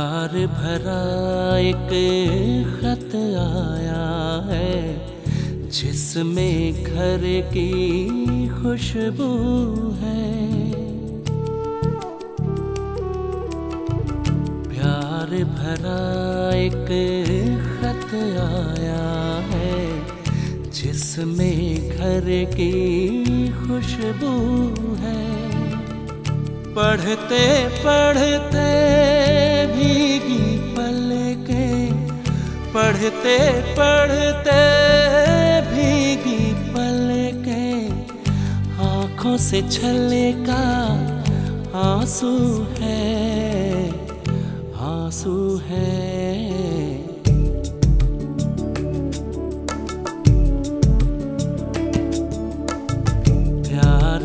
प्यार भरा एक खत आया है, जिसमें घर की खुशबू है। प्यार भरा एक खत आया है, जिसमें घर की खुशबू है। पढ़ते पढ़ते भीगी पल के। पढ़ते पढ़ते भीगी पल के। आँखों से छले का आँसू है आँसू है।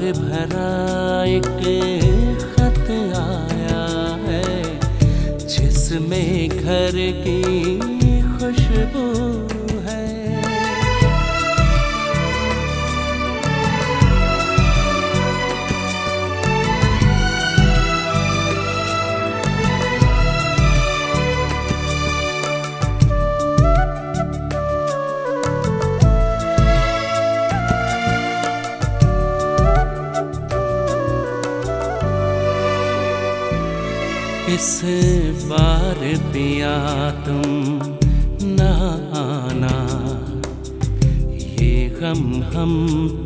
भरा एक जिसमें की खुशबू है। इस पिया तुम न आना। ये गम हम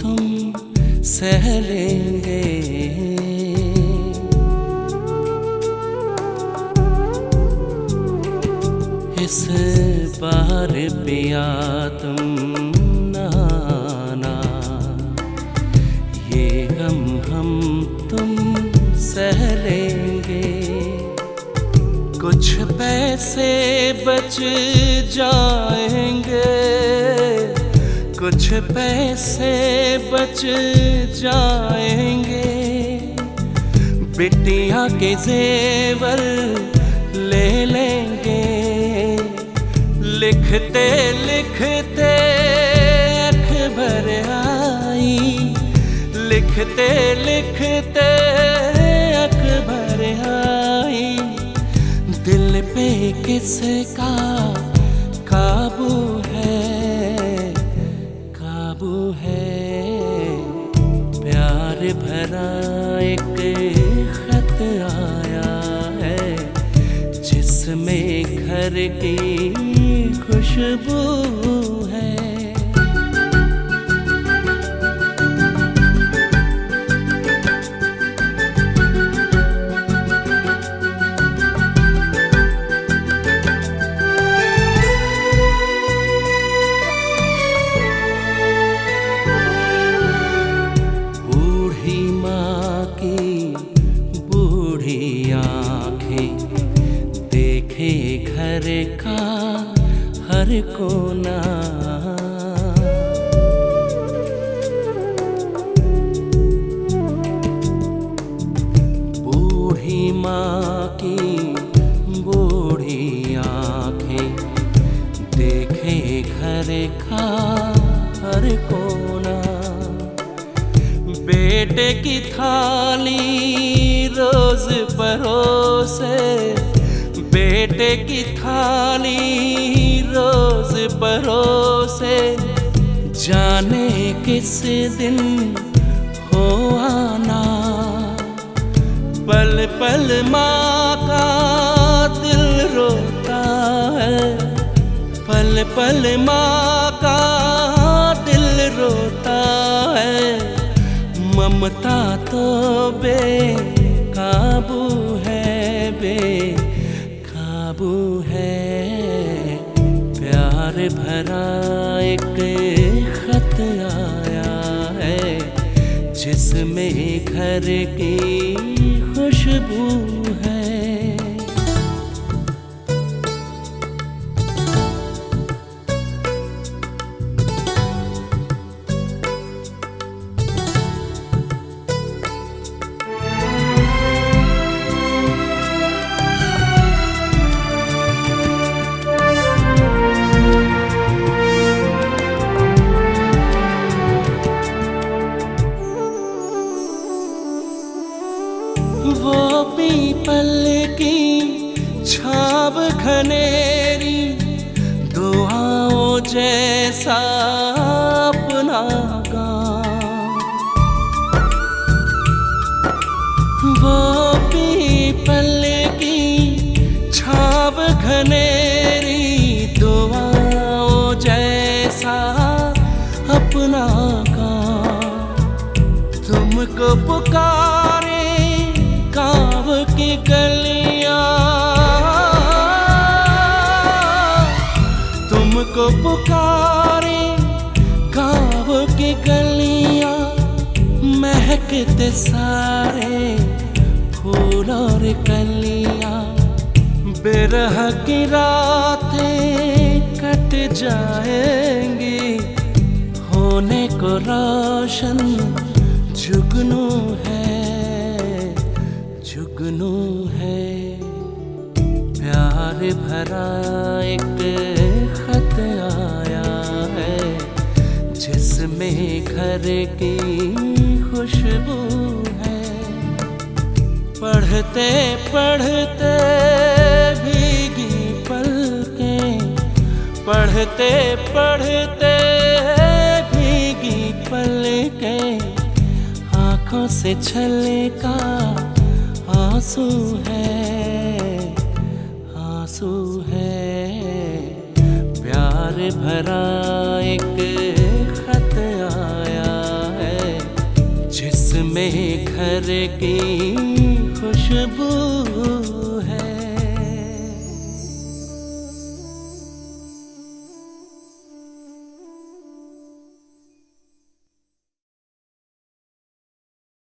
तुम सह लेंगे। इस बार पिया तुम कुछ पैसे बच जाएँगे। कुछ पैसे बच जाएँगे। बिटिया के जेवर ले लेंगे। लिखते लिखते अखबर आई। लिखते लिखते किसका काबू है? काबू है। प्यार भरा एक खत आया है, जिसमें घर की खुशबू देखे घर का हर कोना। बूढ़ी माँ की बूढ़ी आँखें देखे घर का हर कोना। बेटे की थाली रोज परोसे बेटे की थाली रोज परोसे, जाने किस दिन हो आना। पल पल माँ का दिल रोता है, पल पल माँ का दिल रोता है। ममता तो बेकाबू है बे काबू है। प्यार भरा एक खत आया है जिसमें घर की खुशबू पीपल की छाप घनेरी दुआओं जैसा अपना वो पीपल की छाप घनेरी दुआओं जैसा अपना का तुमको पुकार पुकारे गाँव की गलियाँ महकते सारे फूल और कलियाँ। बिरह की रातें कट जाएँगी, होने को रोशन जुगनू है जुगनू है। प्यार भरा एक घर की खुशबू है। पढ़ते पढ़ते भीगी पलके, पढ़ते पढ़ते भीगी पलके। आँखों से छले का आँसू है आँसू है। प्यार भरा एक घर की खुशबू है।